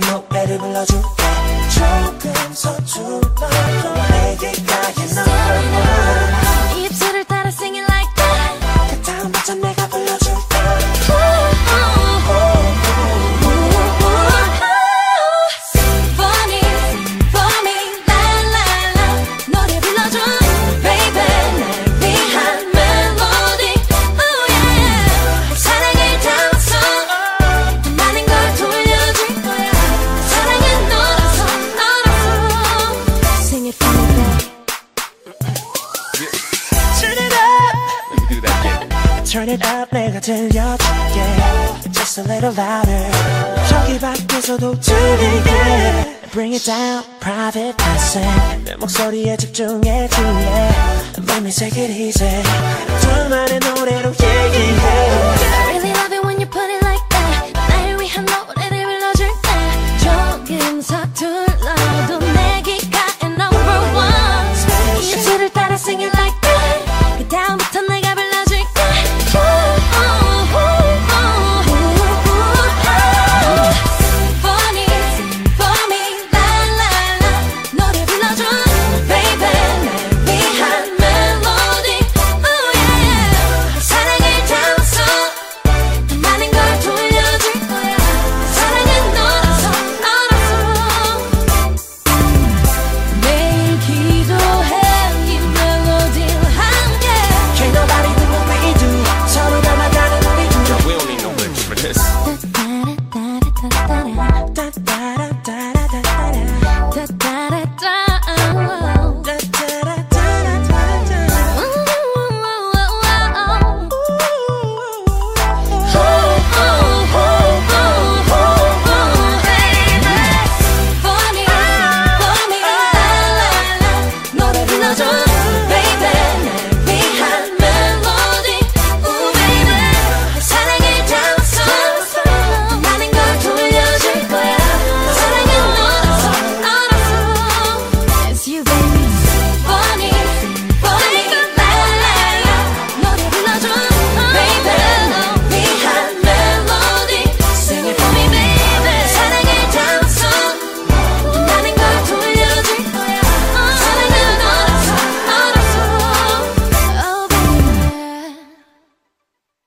목매를 불러줄게 조금 서툴러도 내게 가게 너를 Turn it up 내가 들려줄게. Just a little louder. 저기 밖에서도 들리게. Bring it down private lesson 내 목소리에 집중해 줄래? Let me take it easy. 둘만의 노래로 얘기해.